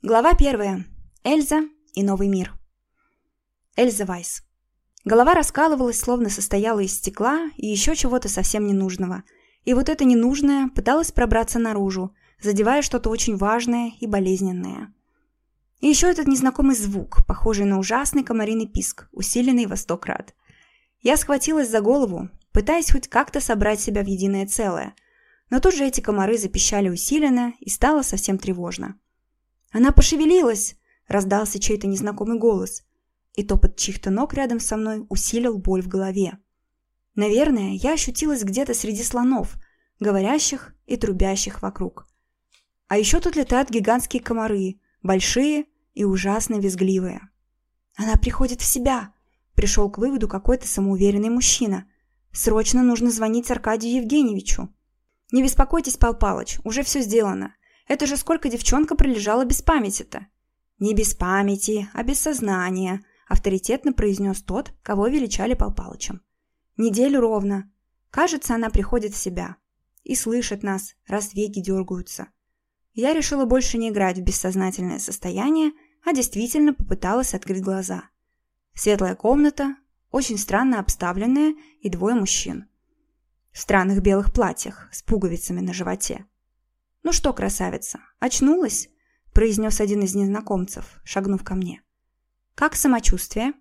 Глава первая. Эльза и новый мир. Эльза Вайс. Голова раскалывалась, словно состояла из стекла и еще чего-то совсем ненужного. И вот это ненужное пыталось пробраться наружу, задевая что-то очень важное и болезненное. И еще этот незнакомый звук, похожий на ужасный комариный писк, усиленный во сто крат. Я схватилась за голову, пытаясь хоть как-то собрать себя в единое целое. Но тут же эти комары запищали усиленно, и стало совсем тревожно. «Она пошевелилась!» – раздался чей-то незнакомый голос. И топот чьих-то ног рядом со мной усилил боль в голове. Наверное, я ощутилась где-то среди слонов, говорящих и трубящих вокруг. А еще тут летают гигантские комары, большие и ужасно визгливые. «Она приходит в себя!» – пришел к выводу какой-то самоуверенный мужчина. «Срочно нужно звонить Аркадию Евгеньевичу!» «Не беспокойтесь, Пал Палыч, уже все сделано. Это же сколько девчонка пролежала без памяти-то? Не без памяти, а без сознания, авторитетно произнес тот, кого величали Пал Палычем. Неделю ровно. Кажется, она приходит в себя. И слышит нас, раз веки дергаются. Я решила больше не играть в бессознательное состояние, а действительно попыталась открыть глаза. Светлая комната, очень странно обставленная и двое мужчин. В странных белых платьях с пуговицами на животе. «Ну что, красавица, очнулась?» – произнес один из незнакомцев, шагнув ко мне. «Как самочувствие?»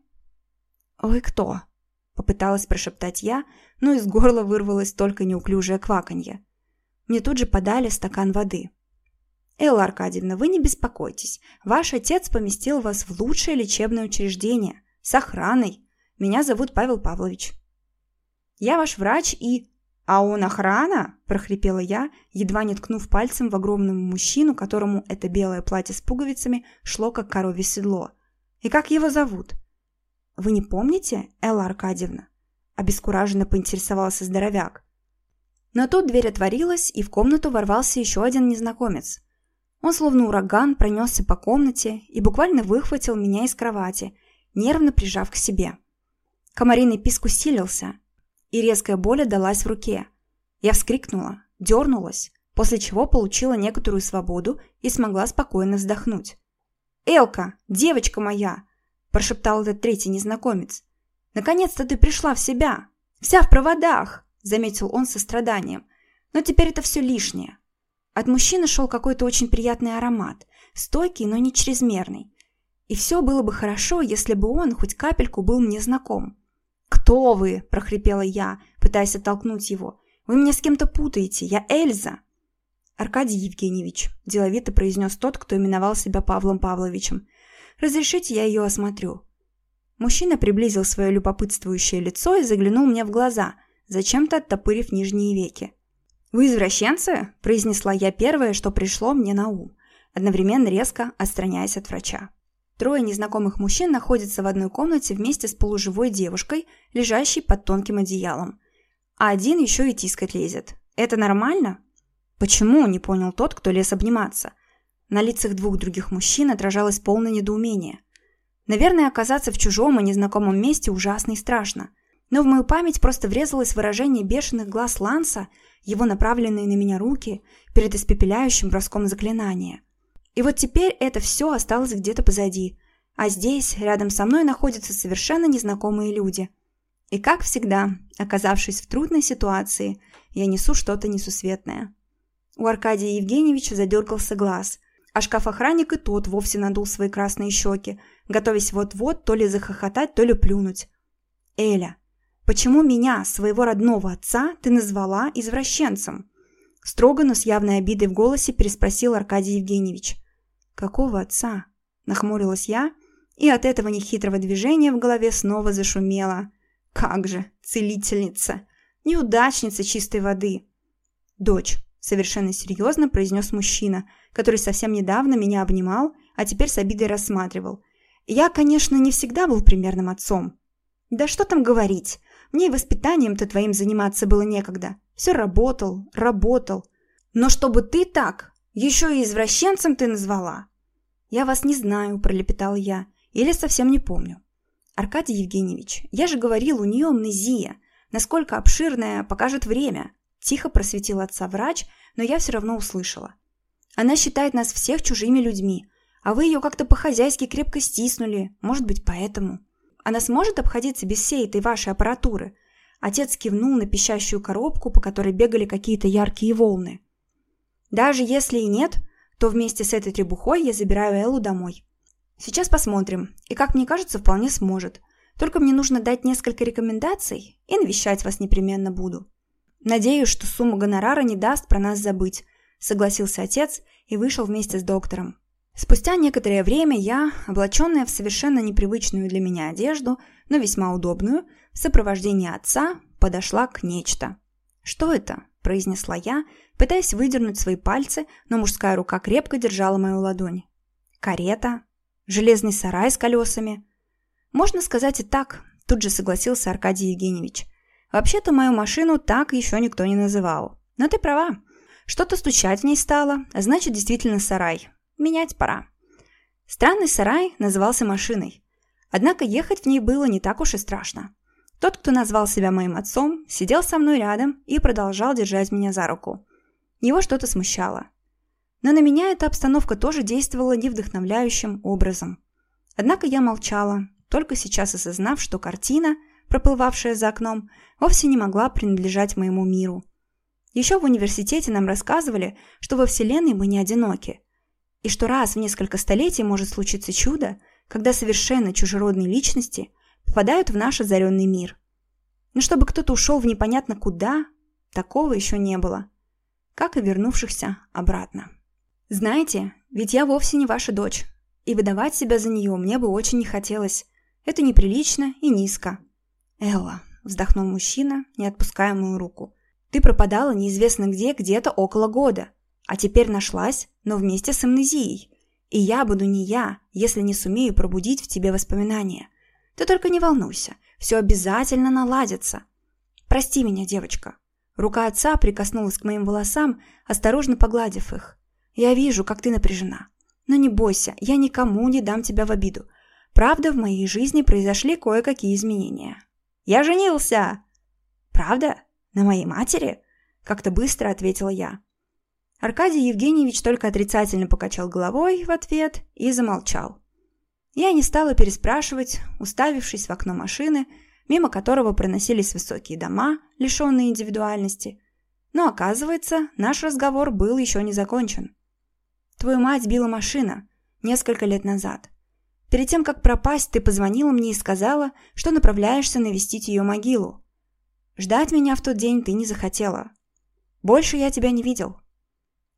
«Вы кто?» – попыталась прошептать я, но из горла вырвалось только неуклюжее кваканье. Мне тут же подали стакан воды. «Элла Аркадьевна, вы не беспокойтесь. Ваш отец поместил вас в лучшее лечебное учреждение. С охраной. Меня зовут Павел Павлович. Я ваш врач и...» «А он охрана?» – прохрипела я, едва не ткнув пальцем в огромного мужчину, которому это белое платье с пуговицами шло как коровье седло. «И как его зовут?» «Вы не помните, Элла Аркадьевна?» – обескураженно поинтересовался здоровяк. Но тут дверь отворилась, и в комнату ворвался еще один незнакомец. Он словно ураган пронесся по комнате и буквально выхватил меня из кровати, нервно прижав к себе. Комариный писк усилился – и резкая боль далась в руке. Я вскрикнула, дернулась, после чего получила некоторую свободу и смогла спокойно вздохнуть. «Элка, девочка моя!» – прошептал этот третий незнакомец. «Наконец-то ты пришла в себя! Вся в проводах!» – заметил он со страданием. «Но теперь это все лишнее». От мужчины шел какой-то очень приятный аромат, стойкий, но не чрезмерный. И все было бы хорошо, если бы он хоть капельку был мне знаком. «Кто вы?» – прохрипела я, пытаясь оттолкнуть его. «Вы меня с кем-то путаете. Я Эльза». «Аркадий Евгеньевич», – деловито произнес тот, кто именовал себя Павлом Павловичем. «Разрешите, я ее осмотрю». Мужчина приблизил свое любопытствующее лицо и заглянул мне в глаза, зачем-то оттопырив нижние веки. «Вы извращенцы?» – произнесла я первое, что пришло мне на ум, одновременно резко отстраняясь от врача. Трое незнакомых мужчин находятся в одной комнате вместе с полуживой девушкой, лежащей под тонким одеялом. А один еще и тискать лезет. Это нормально? Почему, не понял тот, кто лез обниматься. На лицах двух других мужчин отражалось полное недоумение. Наверное, оказаться в чужом и незнакомом месте ужасно и страшно. Но в мою память просто врезалось выражение бешеных глаз Ланса, его направленные на меня руки перед испепеляющим броском заклинания. И вот теперь это все осталось где-то позади. А здесь, рядом со мной, находятся совершенно незнакомые люди. И как всегда, оказавшись в трудной ситуации, я несу что-то несусветное. У Аркадия Евгеньевича задергался глаз, а шкаф-охранник и тот вовсе надул свои красные щеки, готовясь вот-вот то ли захохотать, то ли плюнуть. «Эля, почему меня, своего родного отца, ты назвала извращенцем?» Строго, но с явной обидой в голосе переспросил Аркадий Евгеньевич. «Какого отца?» – нахмурилась я, и от этого нехитрого движения в голове снова зашумело. «Как же, целительница! Неудачница чистой воды!» «Дочь», – совершенно серьезно произнес мужчина, который совсем недавно меня обнимал, а теперь с обидой рассматривал. «Я, конечно, не всегда был примерным отцом. Да что там говорить, мне и воспитанием-то твоим заниматься было некогда. Все работал, работал. Но чтобы ты так, еще и извращенцем ты назвала!» «Я вас не знаю», – пролепетал я. «Или совсем не помню». «Аркадий Евгеньевич, я же говорил, у нее амнезия. Насколько обширная, покажет время». Тихо просветил отца врач, но я все равно услышала. «Она считает нас всех чужими людьми. А вы ее как-то по-хозяйски крепко стиснули, может быть, поэтому. Она сможет обходиться без всей этой вашей аппаратуры?» Отец кивнул на пищащую коробку, по которой бегали какие-то яркие волны. «Даже если и нет, то вместе с этой требухой я забираю Эллу домой. Сейчас посмотрим, и, как мне кажется, вполне сможет. Только мне нужно дать несколько рекомендаций, и навещать вас непременно буду. Надеюсь, что сумма гонорара не даст про нас забыть», — согласился отец и вышел вместе с доктором. Спустя некоторое время я, облаченная в совершенно непривычную для меня одежду, но весьма удобную, в сопровождении отца подошла к нечто. «Что это?» – произнесла я, пытаясь выдернуть свои пальцы, но мужская рука крепко держала мою ладонь. «Карета? Железный сарай с колесами?» «Можно сказать и так», – тут же согласился Аркадий Евгеньевич. «Вообще-то мою машину так еще никто не называл. Но ты права. Что-то стучать в ней стало, а значит, действительно сарай. Менять пора. Странный сарай назывался машиной. Однако ехать в ней было не так уж и страшно. Тот, кто назвал себя моим отцом, сидел со мной рядом и продолжал держать меня за руку. Его что-то смущало. Но на меня эта обстановка тоже действовала невдохновляющим образом. Однако я молчала, только сейчас осознав, что картина, проплывавшая за окном, вовсе не могла принадлежать моему миру. Еще в университете нам рассказывали, что во Вселенной мы не одиноки – и что раз в несколько столетий может случиться чудо, когда совершенно чужеродные личности попадают в наш озаренный мир. Но чтобы кто-то ушел в непонятно куда, такого еще не было. Как и вернувшихся обратно. Знаете, ведь я вовсе не ваша дочь, и выдавать себя за нее мне бы очень не хотелось. Это неприлично и низко. Элла, вздохнул мужчина, не отпуская мою руку. Ты пропадала неизвестно где, где-то около года. А теперь нашлась, но вместе с амнезией. И я буду не я, если не сумею пробудить в тебе воспоминания. Ты только не волнуйся, все обязательно наладится. Прости меня, девочка. Рука отца прикоснулась к моим волосам, осторожно погладив их. Я вижу, как ты напряжена. Но не бойся, я никому не дам тебя в обиду. Правда, в моей жизни произошли кое-какие изменения. Я женился! Правда? На моей матери? Как-то быстро ответила я. Аркадий Евгеньевич только отрицательно покачал головой в ответ и замолчал. Я не стала переспрашивать, уставившись в окно машины, мимо которого проносились высокие дома, лишенные индивидуальности. Но, оказывается, наш разговор был еще не закончен. «Твою мать била машина несколько лет назад. Перед тем, как пропасть, ты позвонила мне и сказала, что направляешься навестить ее могилу. Ждать меня в тот день ты не захотела. Больше я тебя не видел».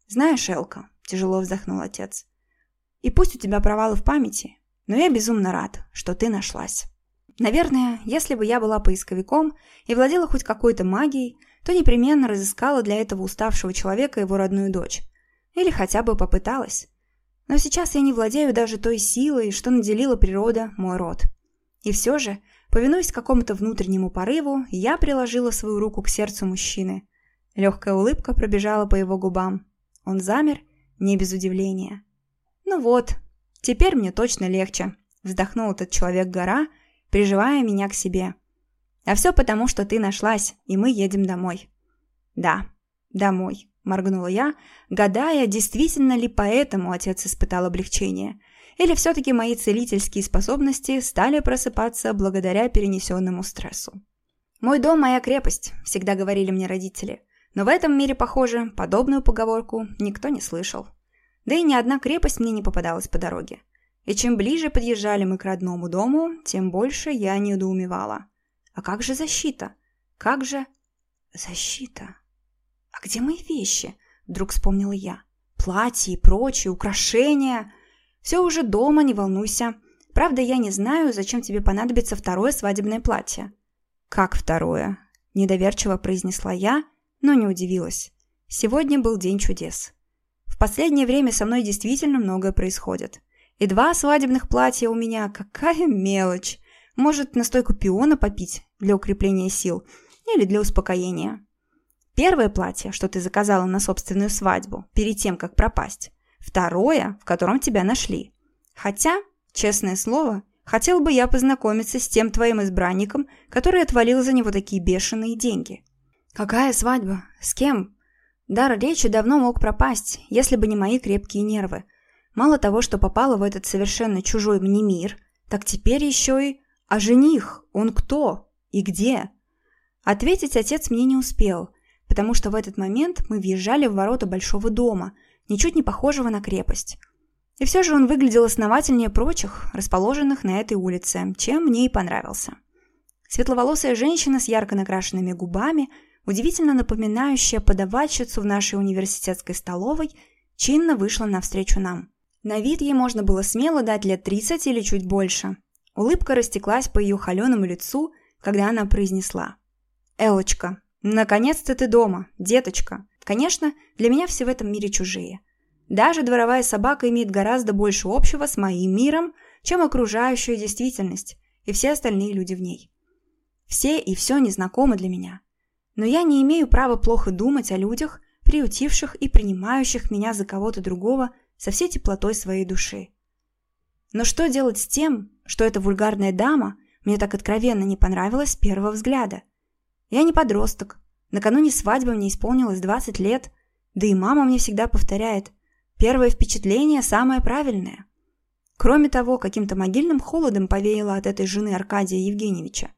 «Знаешь, Элка», – тяжело вздохнул отец, – «и пусть у тебя провалы в памяти, но я безумно рад, что ты нашлась». Наверное, если бы я была поисковиком и владела хоть какой-то магией, то непременно разыскала для этого уставшего человека его родную дочь. Или хотя бы попыталась. Но сейчас я не владею даже той силой, что наделила природа мой род. И все же, повинуясь какому-то внутреннему порыву, я приложила свою руку к сердцу мужчины. Легкая улыбка пробежала по его губам. Он замер, не без удивления. «Ну вот, теперь мне точно легче», – вздохнул этот человек-гора, приживая меня к себе. «А все потому, что ты нашлась, и мы едем домой». «Да, домой», – моргнула я, гадая, действительно ли поэтому отец испытал облегчение. Или все-таки мои целительские способности стали просыпаться благодаря перенесенному стрессу. «Мой дом – моя крепость», – всегда говорили мне родители. Но в этом мире, похоже, подобную поговорку никто не слышал. Да и ни одна крепость мне не попадалась по дороге. И чем ближе подъезжали мы к родному дому, тем больше я недоумевала. А как же защита? Как же... Защита? А где мои вещи? Вдруг вспомнила я. Платья и прочие, украшения. Все уже дома, не волнуйся. Правда, я не знаю, зачем тебе понадобится второе свадебное платье. Как второе? Недоверчиво произнесла я но не удивилась. Сегодня был день чудес. В последнее время со мной действительно многое происходит. И два свадебных платья у меня – какая мелочь. Может, настойку пиона попить для укрепления сил или для успокоения. Первое платье, что ты заказала на собственную свадьбу, перед тем, как пропасть. Второе, в котором тебя нашли. Хотя, честное слово, хотел бы я познакомиться с тем твоим избранником, который отвалил за него такие бешеные деньги. Какая свадьба? С кем? Дар речи давно мог пропасть, если бы не мои крепкие нервы. Мало того, что попала в этот совершенно чужой мне мир, так теперь еще и... А жених, он кто? И где? Ответить отец мне не успел, потому что в этот момент мы въезжали в ворота большого дома, ничуть не похожего на крепость. И все же он выглядел основательнее прочих, расположенных на этой улице, чем мне и понравился. Светловолосая женщина с ярко накрашенными губами, удивительно напоминающая подавальщицу в нашей университетской столовой, чинно вышла навстречу нам. На вид ей можно было смело дать лет 30 или чуть больше. Улыбка растеклась по ее холеному лицу, когда она произнесла. «Элочка, наконец-то ты дома, деточка. Конечно, для меня все в этом мире чужие. Даже дворовая собака имеет гораздо больше общего с моим миром, чем окружающая действительность и все остальные люди в ней. Все и все незнакомы для меня. Но я не имею права плохо думать о людях, приютивших и принимающих меня за кого-то другого со всей теплотой своей души. Но что делать с тем, что эта вульгарная дама мне так откровенно не понравилась с первого взгляда? Я не подросток. Накануне свадьбы мне исполнилось 20 лет, да и мама мне всегда повторяет – Первое впечатление самое правильное. Кроме того, каким-то могильным холодом повеяло от этой жены Аркадия Евгеньевича.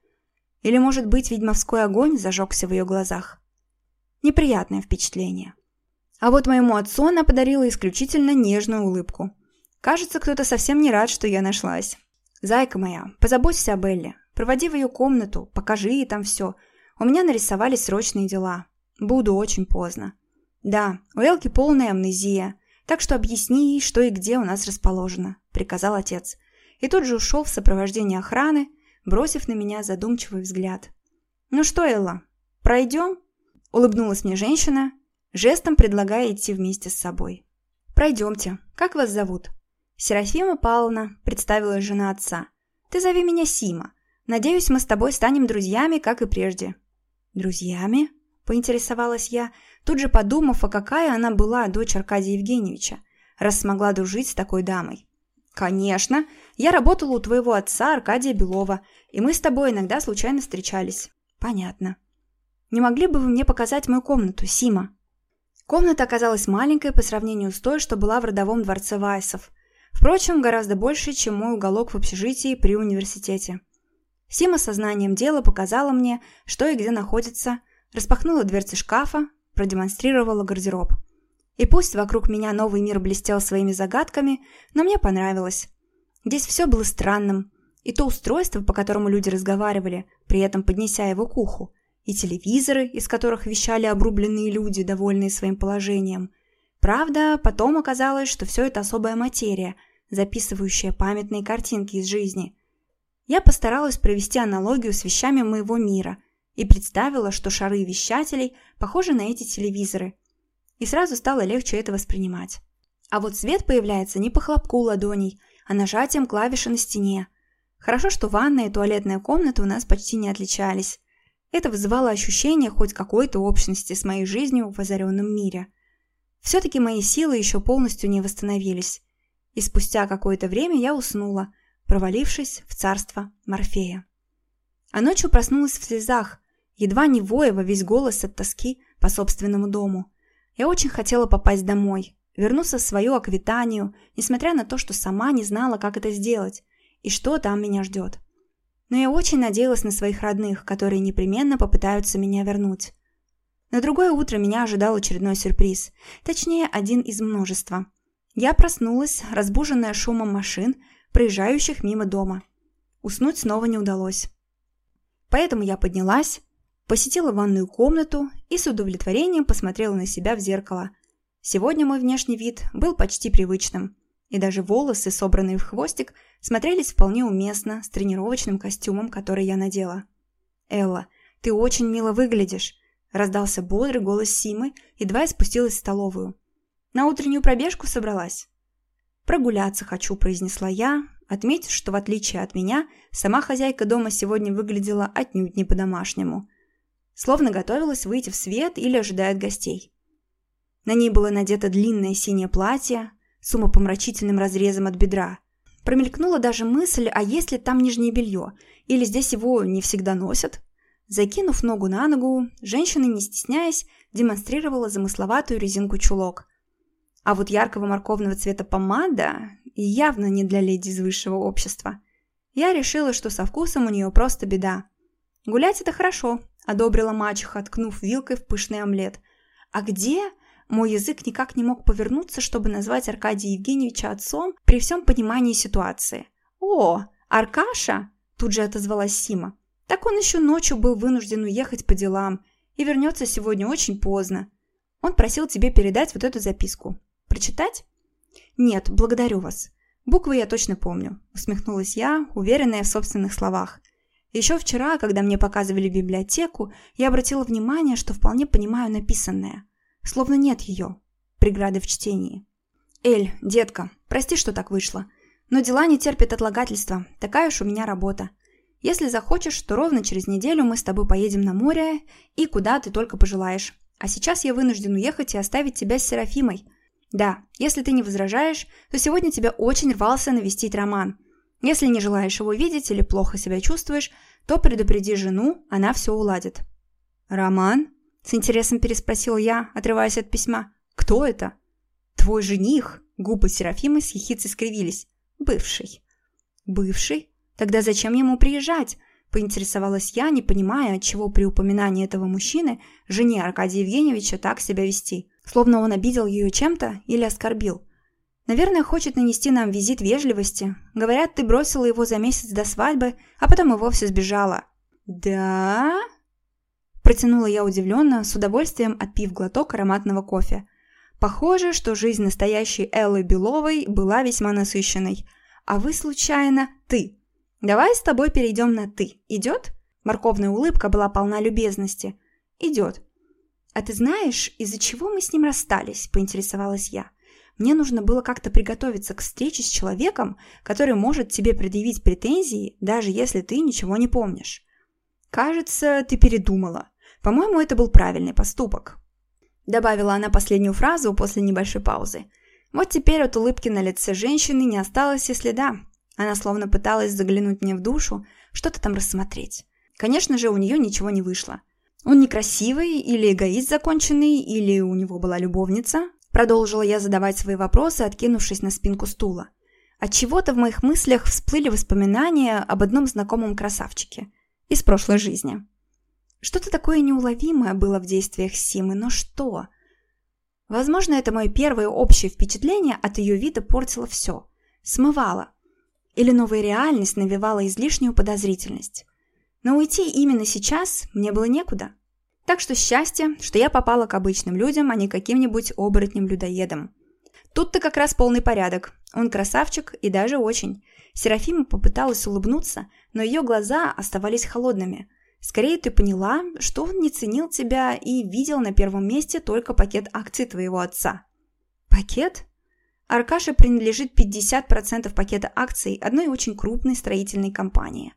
Или, может быть, ведьмовской огонь зажегся в ее глазах. Неприятное впечатление. А вот моему отцу она подарила исключительно нежную улыбку. Кажется, кто-то совсем не рад, что я нашлась. «Зайка моя, позаботься об Элле. Проводи в ее комнату, покажи ей там все. У меня нарисовались срочные дела. Буду очень поздно». «Да, у Элки полная амнезия. Так что объясни ей, что и где у нас расположено», – приказал отец. И тут же ушел в сопровождении охраны, бросив на меня задумчивый взгляд. «Ну что, Элла, пройдем?» – улыбнулась мне женщина, жестом предлагая идти вместе с собой. «Пройдемте. Как вас зовут?» «Серафима Павловна», – представилась жена отца. «Ты зови меня Сима. Надеюсь, мы с тобой станем друзьями, как и прежде». «Друзьями?» – поинтересовалась я, тут же подумав, а какая она была дочь Аркадия Евгеньевича, раз смогла дружить с такой дамой. «Конечно. Я работала у твоего отца Аркадия Белова, и мы с тобой иногда случайно встречались». «Понятно. Не могли бы вы мне показать мою комнату, Сима?» Комната оказалась маленькой по сравнению с той, что была в родовом дворце Вайсов. Впрочем, гораздо больше, чем мой уголок в общежитии при университете. Сима сознанием дела показала мне, что и где находится, распахнула дверцы шкафа, продемонстрировала гардероб. И пусть вокруг меня новый мир блестел своими загадками, но мне понравилось. Здесь все было странным. И то устройство, по которому люди разговаривали, при этом поднеся его к уху, и телевизоры, из которых вещали обрубленные люди, довольные своим положением. Правда, потом оказалось, что все это особая материя, записывающая памятные картинки из жизни. Я постаралась провести аналогию с вещами моего мира – и представила, что шары вещателей похожи на эти телевизоры. И сразу стало легче это воспринимать. А вот свет появляется не по хлопку ладоней, а нажатием клавиши на стене. Хорошо, что ванная и туалетная комната у нас почти не отличались. Это вызывало ощущение хоть какой-то общности с моей жизнью в озаренном мире. Все-таки мои силы еще полностью не восстановились. И спустя какое-то время я уснула, провалившись в царство Морфея. А ночью проснулась в слезах, едва не воя во весь голос от тоски по собственному дому. Я очень хотела попасть домой, вернуться в свою Аквитанию, несмотря на то, что сама не знала, как это сделать и что там меня ждет. Но я очень надеялась на своих родных, которые непременно попытаются меня вернуть. На другое утро меня ожидал очередной сюрприз, точнее, один из множества. Я проснулась, разбуженная шумом машин, проезжающих мимо дома. Уснуть снова не удалось. Поэтому я поднялась, посетила ванную комнату и с удовлетворением посмотрела на себя в зеркало. Сегодня мой внешний вид был почти привычным, и даже волосы, собранные в хвостик, смотрелись вполне уместно с тренировочным костюмом, который я надела. «Элла, ты очень мило выглядишь», – раздался бодрый голос Симы, едва я спустилась в столовую. «На утреннюю пробежку собралась?» «Прогуляться хочу», – произнесла я, отметив, что в отличие от меня, сама хозяйка дома сегодня выглядела отнюдь не по-домашнему. Словно готовилась выйти в свет или ожидает гостей. На ней было надето длинное синее платье с умопомрачительным разрезом от бедра. Промелькнула даже мысль, а есть ли там нижнее белье, или здесь его не всегда носят. Закинув ногу на ногу, женщина, не стесняясь, демонстрировала замысловатую резинку чулок. А вот яркого морковного цвета помада явно не для леди из высшего общества. Я решила, что со вкусом у нее просто беда. Гулять это хорошо, одобрила мачеха, ткнув вилкой в пышный омлет. А где? Мой язык никак не мог повернуться, чтобы назвать Аркадия Евгеньевича отцом при всем понимании ситуации. «О, Аркаша!» – тут же отозвалась Сима. «Так он еще ночью был вынужден уехать по делам и вернется сегодня очень поздно. Он просил тебе передать вот эту записку. Прочитать?» «Нет, благодарю вас. Буквы я точно помню», – усмехнулась я, уверенная в собственных словах. Еще вчера, когда мне показывали библиотеку, я обратила внимание, что вполне понимаю написанное. Словно нет ее, преграды в чтении. «Эль, детка, прости, что так вышло. Но дела не терпят отлагательства, такая уж у меня работа. Если захочешь, то ровно через неделю мы с тобой поедем на море и куда ты только пожелаешь. А сейчас я вынужден уехать и оставить тебя с Серафимой. Да, если ты не возражаешь, то сегодня тебя очень рвался навестить Роман. Если не желаешь его видеть или плохо себя чувствуешь, то предупреди жену, она все уладит». «Роман?» – с интересом переспросил я, отрываясь от письма. «Кто это?» «Твой жених?» – губы Серафимы с ехицей скривились. Бывший. Бывший? Тогда зачем ему приезжать? Поинтересовалась я, не понимая, отчего при упоминании этого мужчины жене Аркадия Евгеньевича так себя вести. Словно он обидел ее чем-то или оскорбил. Наверное, хочет нанести нам визит вежливости. Говорят, ты бросила его за месяц до свадьбы, а потом и вовсе сбежала. «Да?» Протянула я удивленно, с удовольствием отпив глоток ароматного кофе. Похоже, что жизнь настоящей Эллы Беловой была весьма насыщенной. А вы, случайно, ты. Давай с тобой перейдем на «ты». Идет? Морковная улыбка была полна любезности. Идет. А ты знаешь, из-за чего мы с ним расстались? Поинтересовалась я. Мне нужно было как-то приготовиться к встрече с человеком, который может тебе предъявить претензии, даже если ты ничего не помнишь. Кажется, ты передумала. По-моему, это был правильный поступок. Добавила она последнюю фразу после небольшой паузы. Вот теперь от улыбки на лице женщины не осталось и следа. Она словно пыталась заглянуть мне в душу, что-то там рассмотреть. Конечно же, у нее ничего не вышло. Он некрасивый, или эгоист законченный, или у него была любовница. Продолжила я задавать свои вопросы, откинувшись на спинку стула. От чего-то в моих мыслях всплыли воспоминания об одном знакомом красавчике из прошлой жизни. Что-то такое неуловимое было в действиях Симы, но что? Возможно, это мое первое общее впечатление от ее вида портило все. Смывало. Или новая реальность навевала излишнюю подозрительность. Но уйти именно сейчас мне было некуда. Так что счастье, что я попала к обычным людям, а не каким-нибудь оборотнем-людоедом. Тут-то как раз полный порядок. Он красавчик и даже очень. Серафима попыталась улыбнуться, но ее глаза оставались холодными – Скорее ты поняла, что он не ценил тебя и видел на первом месте только пакет акций твоего отца. Пакет? Аркаше принадлежит 50% пакета акций одной очень крупной строительной компании.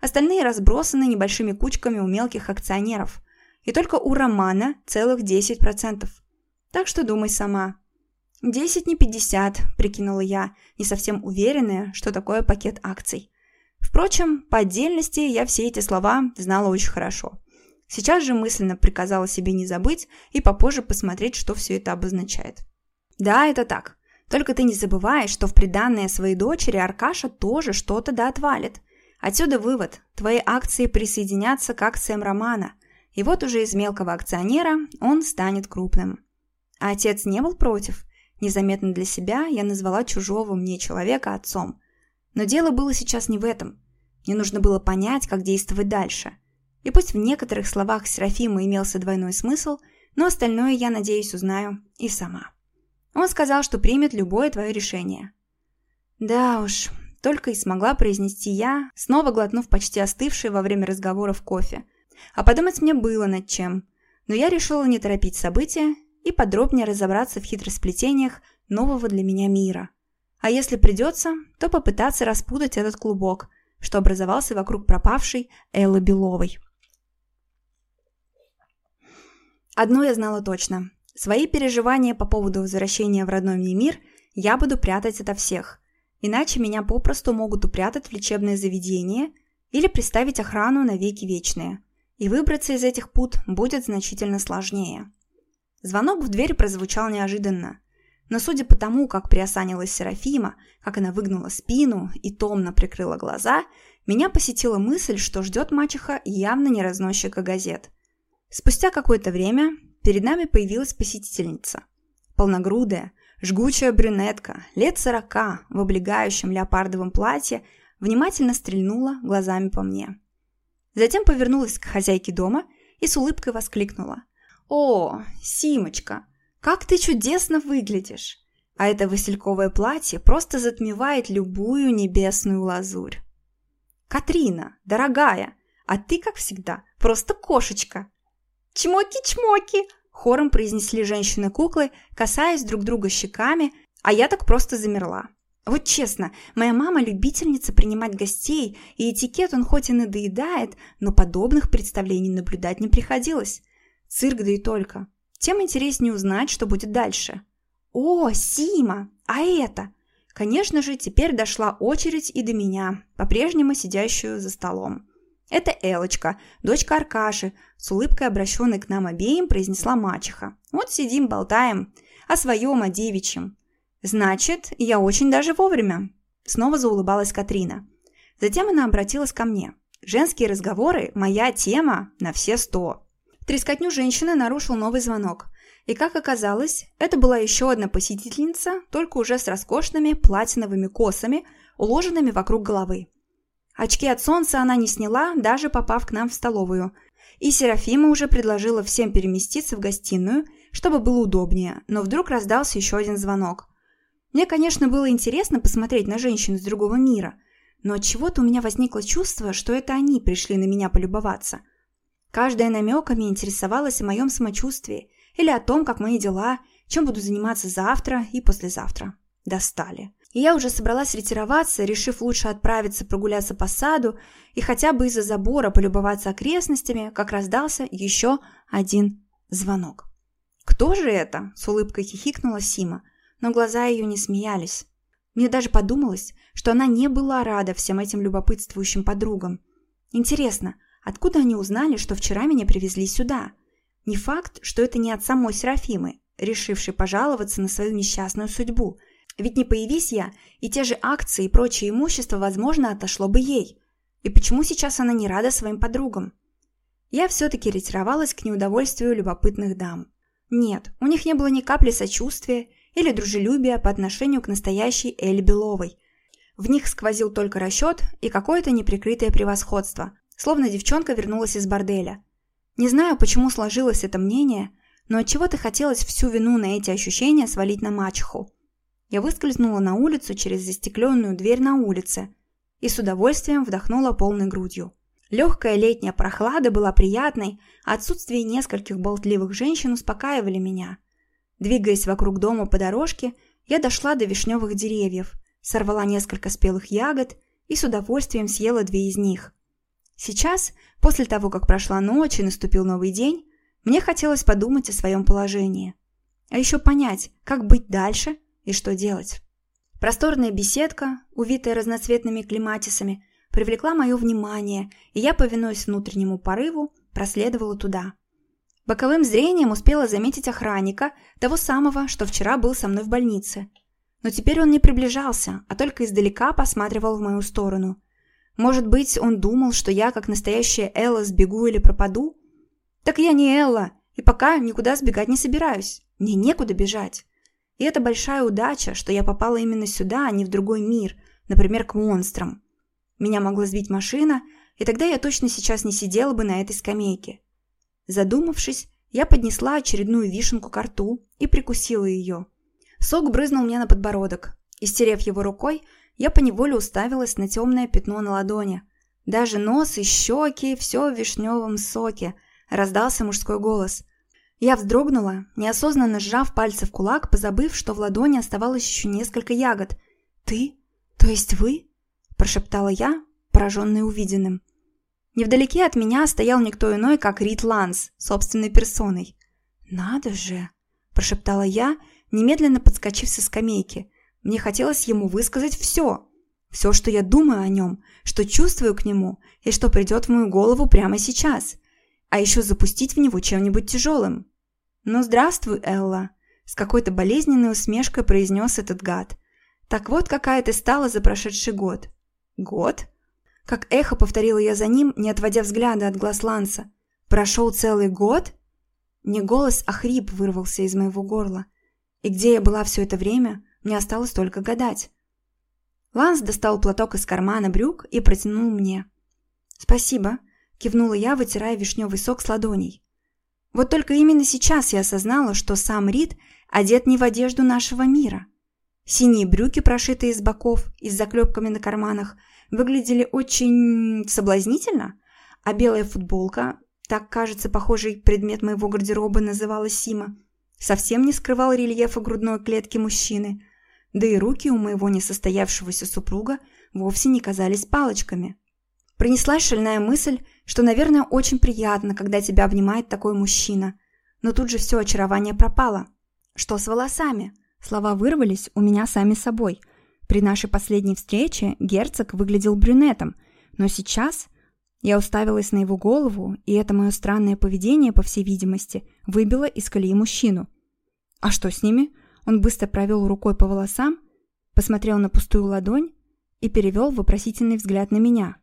Остальные разбросаны небольшими кучками у мелких акционеров. И только у Романа целых 10%. Так что думай сама. 10 не 50, прикинула я, не совсем уверенная, что такое пакет акций. Впрочем, по отдельности я все эти слова знала очень хорошо. Сейчас же мысленно приказала себе не забыть и попозже посмотреть, что все это обозначает. Да, это так. Только ты не забывай, что в приданное своей дочери Аркаша тоже что-то да отвалит. Отсюда вывод. Твои акции присоединятся к акциям Романа. И вот уже из мелкого акционера он станет крупным. А отец не был против. Незаметно для себя я назвала чужого мне человека отцом – но дело было сейчас не в этом. Мне нужно было понять, как действовать дальше. И пусть в некоторых словах Серафима имелся двойной смысл, но остальное я, надеюсь, узнаю и сама. Он сказал, что примет любое твое решение. Да уж, только и смогла произнести я, снова глотнув почти остывший во время разговоров кофе. А подумать мне было над чем. Но я решила не торопить события и подробнее разобраться в хитросплетениях нового для меня мира – а если придется, то попытаться распутать этот клубок, что образовался вокруг пропавшей Эллы Беловой. Одно я знала точно. Свои переживания по поводу возвращения в родной мне мир я буду прятать ото всех. Иначе меня попросту могут упрятать в лечебное заведение или приставить охрану на веки вечные. И выбраться из этих пут будет значительно сложнее. Звонок в дверь прозвучал неожиданно. Но судя по тому, как приосанилась Серафима, как она выгнула спину и томно прикрыла глаза, меня посетила мысль, что ждет мачеха явно не разносчика газет. Спустя какое-то время перед нами появилась посетительница. Полногрудая, жгучая брюнетка, лет сорока, в облегающем леопардовом платье, внимательно стрельнула глазами по мне. Затем повернулась к хозяйке дома и с улыбкой воскликнула. «О, Симочка, как ты чудесно выглядишь! А это васильковое платье просто затмевает любую небесную лазурь. Катрина, дорогая, а ты, как всегда, просто кошечка. Чмоки-чмоки! Хором произнесли женщины-куклы, касаясь друг друга щеками, а я так просто замерла. Вот честно, моя мама любительница принимать гостей, и этикет он хоть и надоедает, но подобных представлений наблюдать не приходилось. Цирк да и только. Тем интереснее узнать, что будет дальше. «О, Сима! А это?» Конечно же, теперь дошла очередь и до меня, по-прежнему сидящую за столом. «Это Элочка, дочка Аркаши», с улыбкой обращенной к нам обеим произнесла мачеха. «Вот сидим, болтаем. О своем, о девичьем». «Значит, я очень даже вовремя», снова заулыбалась Катрина. Затем она обратилась ко мне. «Женские разговоры – моя тема на все сто». Трескотню женщины нарушил новый звонок. И, как оказалось, это была еще одна посетительница, только уже с роскошными платиновыми косами, уложенными вокруг головы. Очки от солнца она не сняла, даже попав к нам в столовую. И Серафима уже предложила всем переместиться в гостиную, чтобы было удобнее, но вдруг раздался еще один звонок. Мне, конечно, было интересно посмотреть на женщину из другого мира, но от чего то у меня возникло чувство, что это они пришли на меня полюбоваться – Каждая намеками интересовалась о моем самочувствии или о том, как мои дела, чем буду заниматься завтра и послезавтра. Достали. И я уже собралась ретироваться, решив лучше отправиться прогуляться по саду и хотя бы из-за забора полюбоваться окрестностями, как раздался еще один звонок. «Кто же это?» – с улыбкой хихикнула Сима, но глаза ее не смеялись. Мне даже подумалось, что она не была рада всем этим любопытствующим подругам. Интересно, Откуда они узнали, что вчера меня привезли сюда? Не факт, что это не от самой Серафимы, решившей пожаловаться на свою несчастную судьбу. Ведь не появись я, и те же акции и прочее имущество, возможно, отошло бы ей. И почему сейчас она не рада своим подругам? Я все-таки ретировалась к неудовольствию любопытных дам. Нет, у них не было ни капли сочувствия или дружелюбия по отношению к настоящей Элли Беловой. В них сквозил только расчет и какое-то неприкрытое превосходство, словно девчонка вернулась из борделя. Не знаю, почему сложилось это мнение, но от чего то хотелось всю вину на эти ощущения свалить на мачеху. Я выскользнула на улицу через застекленную дверь на улице и с удовольствием вдохнула полной грудью. Легкая летняя прохлада была приятной, а отсутствие нескольких болтливых женщин успокаивали меня. Двигаясь вокруг дома по дорожке, я дошла до вишневых деревьев, сорвала несколько спелых ягод и с удовольствием съела две из них. Сейчас, после того, как прошла ночь и наступил новый день, мне хотелось подумать о своем положении. А еще понять, как быть дальше и что делать. Просторная беседка, увитая разноцветными клематисами, привлекла мое внимание, и я, повинуясь внутреннему порыву, проследовала туда. Боковым зрением успела заметить охранника, того самого, что вчера был со мной в больнице. Но теперь он не приближался, а только издалека посматривал в мою сторону – может быть, он думал, что я, как настоящая Элла, сбегу или пропаду? Так я не Элла, и пока никуда сбегать не собираюсь. Мне некуда бежать. И это большая удача, что я попала именно сюда, а не в другой мир, например, к монстрам. Меня могла сбить машина, и тогда я точно сейчас не сидела бы на этой скамейке. Задумавшись, я поднесла очередную вишенку к рту и прикусила ее. Сок брызнул мне на подбородок. Истерев его рукой, я поневоле уставилась на темное пятно на ладони. Даже нос и щеки, все в вишневом соке. Раздался мужской голос. Я вздрогнула, неосознанно сжав пальцы в кулак, позабыв, что в ладони оставалось еще несколько ягод. «Ты? То есть вы?» – прошептала я, пораженный увиденным. Невдалеке от меня стоял никто иной, как Рит Ланс, собственной персоной. «Надо же!» – прошептала я, немедленно подскочив со скамейки – мне хотелось ему высказать все. Все, что я думаю о нем, что чувствую к нему и что придет в мою голову прямо сейчас. А еще запустить в него чем-нибудь тяжелым. «Ну, здравствуй, Элла!» С какой-то болезненной усмешкой произнес этот гад. «Так вот, какая ты стала за прошедший год». «Год?» Как эхо повторила я за ним, не отводя взгляда от глаз Ланса. «Прошел целый год?» Не голос, а хрип вырвался из моего горла. И где я была все это время, мне осталось только гадать. Ланс достал платок из кармана брюк и протянул мне. «Спасибо», – кивнула я, вытирая вишневый сок с ладоней. Вот только именно сейчас я осознала, что сам Рид одет не в одежду нашего мира. Синие брюки, прошитые с боков и с заклепками на карманах, выглядели очень соблазнительно, а белая футболка, так кажется, похожий предмет моего гардероба называлась Сима, совсем не скрывал рельефа грудной клетки мужчины, да и руки у моего несостоявшегося супруга вовсе не казались палочками. Принеслась шальная мысль, что, наверное, очень приятно, когда тебя обнимает такой мужчина. Но тут же все очарование пропало. Что с волосами? Слова вырвались у меня сами собой. При нашей последней встрече герцог выглядел брюнетом, но сейчас я уставилась на его голову, и это мое странное поведение, по всей видимости, выбило из колеи мужчину. А что с ними? Он быстро провел рукой по волосам, посмотрел на пустую ладонь и перевел вопросительный взгляд на меня.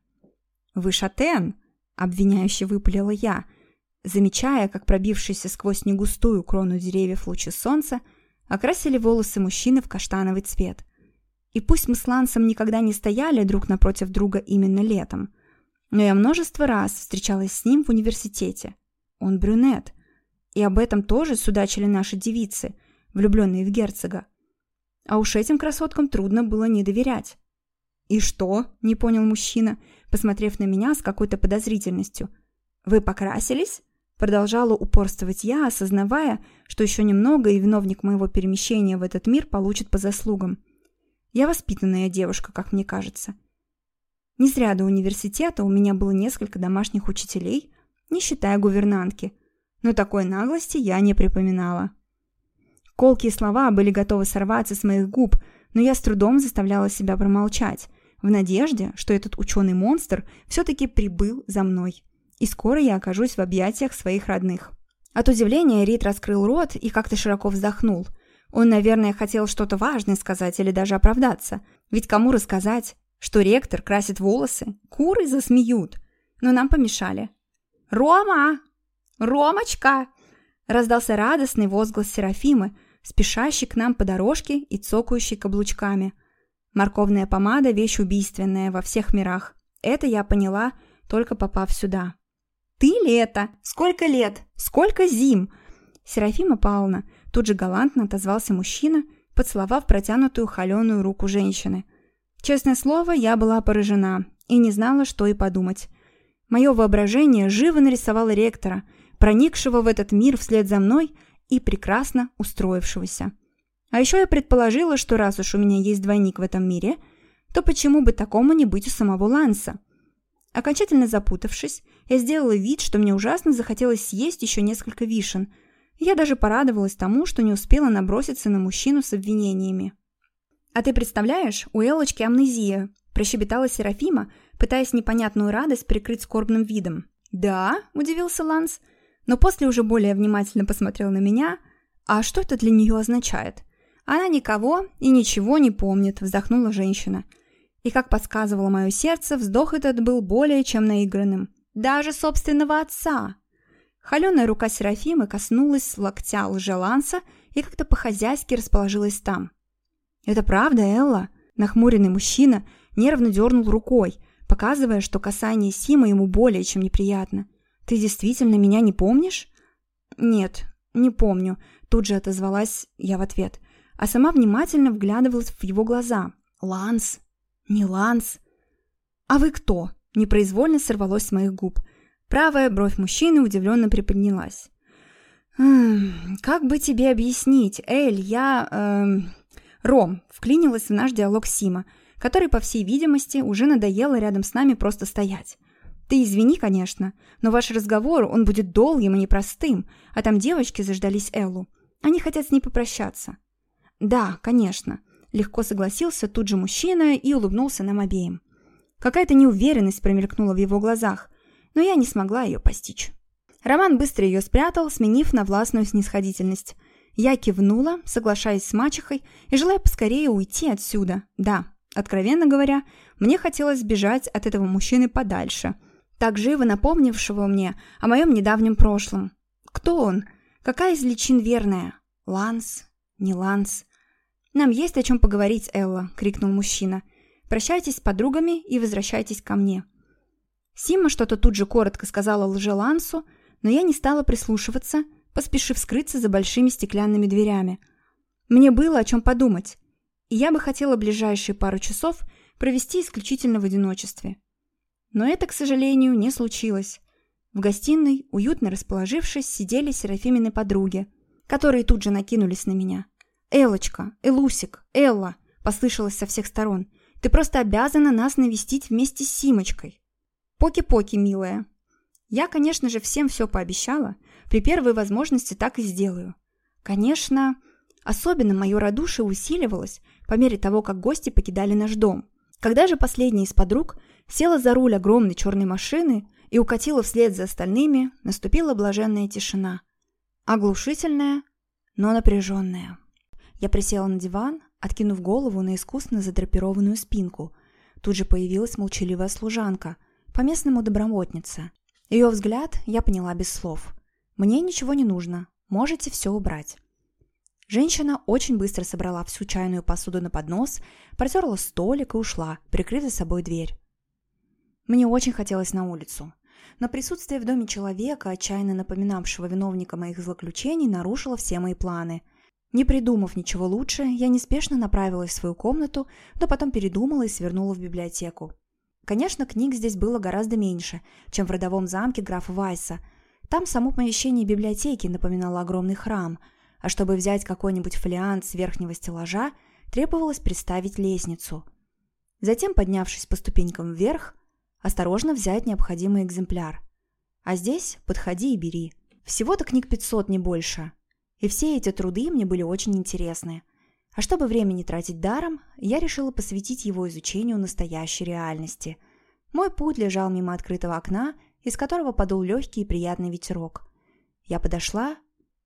«Вы шатен!» — обвиняюще выпалила я, замечая, как пробившиеся сквозь негустую крону деревьев лучи солнца окрасили волосы мужчины в каштановый цвет. И пусть мы с Лансом никогда не стояли друг напротив друга именно летом, но я множество раз встречалась с ним в университете. Он брюнет. И об этом тоже судачили наши девицы, влюбленные в герцога. А уж этим красоткам трудно было не доверять. «И что?» – не понял мужчина, посмотрев на меня с какой-то подозрительностью. «Вы покрасились?» Продолжала упорствовать я, осознавая, что еще немного и виновник моего перемещения в этот мир получит по заслугам. Я воспитанная девушка, как мне кажется. Не зря до университета у меня было несколько домашних учителей, не считая гувернантки, но такой наглости я не припоминала. Колкие слова были готовы сорваться с моих губ, но я с трудом заставляла себя промолчать, в надежде, что этот ученый-монстр все-таки прибыл за мной, и скоро я окажусь в объятиях своих родных. От удивления Рид раскрыл рот и как-то широко вздохнул. Он, наверное, хотел что-то важное сказать или даже оправдаться. Ведь кому рассказать, что ректор красит волосы, куры засмеют. Но нам помешали. «Рома! Ромочка!» Раздался радостный возглас Серафимы, спешащий к нам по дорожке и цокающий каблучками – Морковная помада – вещь убийственная во всех мирах. Это я поняла, только попав сюда. «Ты ли это? Сколько лет? Сколько зим?» Серафима Павловна тут же галантно отозвался мужчина, поцеловав протянутую холеную руку женщины. Честное слово, я была поражена и не знала, что и подумать. Мое воображение живо нарисовало ректора, проникшего в этот мир вслед за мной и прекрасно устроившегося. А еще я предположила, что раз уж у меня есть двойник в этом мире, то почему бы такому не быть у самого Ланса? Окончательно запутавшись, я сделала вид, что мне ужасно захотелось съесть еще несколько вишен. Я даже порадовалась тому, что не успела наброситься на мужчину с обвинениями. «А ты представляешь, у Элочки амнезия», – прощебетала Серафима, пытаясь непонятную радость прикрыть скорбным видом. «Да?» – удивился Ланс, но после уже более внимательно посмотрел на меня. «А что это для нее означает?» Она никого и ничего не помнит, вздохнула женщина. И как подсказывало мое сердце, вздох этот был более чем наигранным. Даже собственного отца. Холеная рука Серафимы коснулась локтя лжеланса и как-то по-хозяйски расположилась там. «Это правда, Элла?» Нахмуренный мужчина нервно дернул рукой, показывая, что касание Сима ему более чем неприятно. «Ты действительно меня не помнишь?» «Нет, не помню», — тут же отозвалась я в ответ а сама внимательно вглядывалась в его глаза. «Ланс? Не Ланс? А вы кто?» Непроизвольно сорвалось с моих губ. Правая бровь мужчины удивленно приподнялась. «Хм, «Как бы тебе объяснить, Эль, я...» эм... «Ром», — вклинилась в наш диалог Сима, который, по всей видимости, уже надоело рядом с нами просто стоять. «Ты извини, конечно, но ваш разговор, он будет долгим и непростым, а там девочки заждались Эллу. Они хотят с ней попрощаться. «Да, конечно», – легко согласился тут же мужчина и улыбнулся нам обеим. Какая-то неуверенность промелькнула в его глазах, но я не смогла ее постичь. Роман быстро ее спрятал, сменив на властную снисходительность. Я кивнула, соглашаясь с мачехой и желая поскорее уйти отсюда. Да, откровенно говоря, мне хотелось сбежать от этого мужчины подальше, так живо напомнившего мне о моем недавнем прошлом. Кто он? Какая из личин верная? Ланс? Не Ланс? «Нам есть о чем поговорить, Элла», — крикнул мужчина. «Прощайтесь с подругами и возвращайтесь ко мне». Сима что-то тут же коротко сказала лжелансу, но я не стала прислушиваться, поспешив скрыться за большими стеклянными дверями. Мне было о чем подумать, и я бы хотела ближайшие пару часов провести исключительно в одиночестве. Но это, к сожалению, не случилось. В гостиной, уютно расположившись, сидели Серафимины подруги, которые тут же накинулись на меня. «Элочка, Элусик, Элла!» – послышалось со всех сторон. «Ты просто обязана нас навестить вместе с Симочкой!» «Поки-поки, милая!» Я, конечно же, всем все пообещала. При первой возможности так и сделаю. Конечно, особенно мое радушие усиливалось по мере того, как гости покидали наш дом. Когда же последняя из подруг села за руль огромной черной машины и укатила вслед за остальными, наступила блаженная тишина. Оглушительная, но напряженная. Я присела на диван, откинув голову на искусно задрапированную спинку. Тут же появилась молчаливая служанка, по-местному добромотница. Ее взгляд я поняла без слов. «Мне ничего не нужно, можете все убрать». Женщина очень быстро собрала всю чайную посуду на поднос, протерла столик и ушла, прикрыв за собой дверь. Мне очень хотелось на улицу. Но присутствие в доме человека, отчаянно напоминавшего виновника моих злоключений, нарушило все мои планы – не придумав ничего лучше, я неспешно направилась в свою комнату, но потом передумала и свернула в библиотеку. Конечно, книг здесь было гораздо меньше, чем в родовом замке графа Вайса. Там само помещение библиотеки напоминало огромный храм, а чтобы взять какой-нибудь фолиант с верхнего стеллажа, требовалось приставить лестницу. Затем, поднявшись по ступенькам вверх, осторожно взять необходимый экземпляр. А здесь подходи и бери. Всего-то книг 500, не больше. И все эти труды мне были очень интересны. А чтобы время не тратить даром, я решила посвятить его изучению настоящей реальности. Мой путь лежал мимо открытого окна, из которого подул легкий и приятный ветерок. Я подошла,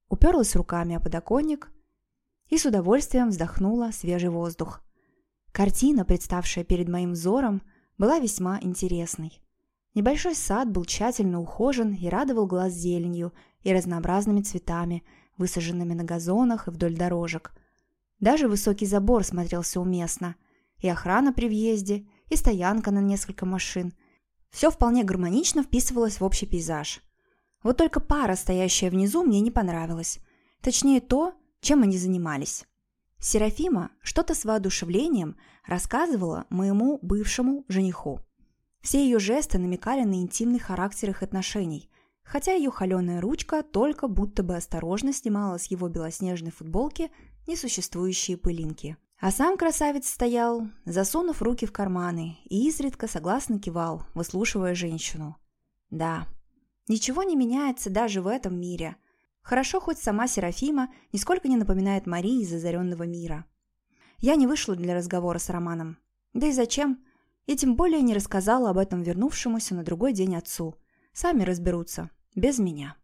уперлась руками о подоконник и с удовольствием вздохнула свежий воздух. Картина, представшая перед моим взором, была весьма интересной. Небольшой сад был тщательно ухожен и радовал глаз зеленью и разнообразными цветами – высаженными на газонах и вдоль дорожек. Даже высокий забор смотрелся уместно. И охрана при въезде, и стоянка на несколько машин. Все вполне гармонично вписывалось в общий пейзаж. Вот только пара, стоящая внизу, мне не понравилась. Точнее, то, чем они занимались. Серафима что-то с воодушевлением рассказывала моему бывшему жениху. Все ее жесты намекали на интимный характер их отношений, хотя ее холеная ручка только будто бы осторожно снимала с его белоснежной футболки несуществующие пылинки. А сам красавец стоял, засунув руки в карманы, и изредка согласно кивал, выслушивая женщину. Да, ничего не меняется даже в этом мире. Хорошо, хоть сама Серафима нисколько не напоминает Марии из озаренного мира. Я не вышла для разговора с Романом. Да и зачем? И тем более не рассказала об этом вернувшемуся на другой день отцу. Сами разберутся без меня.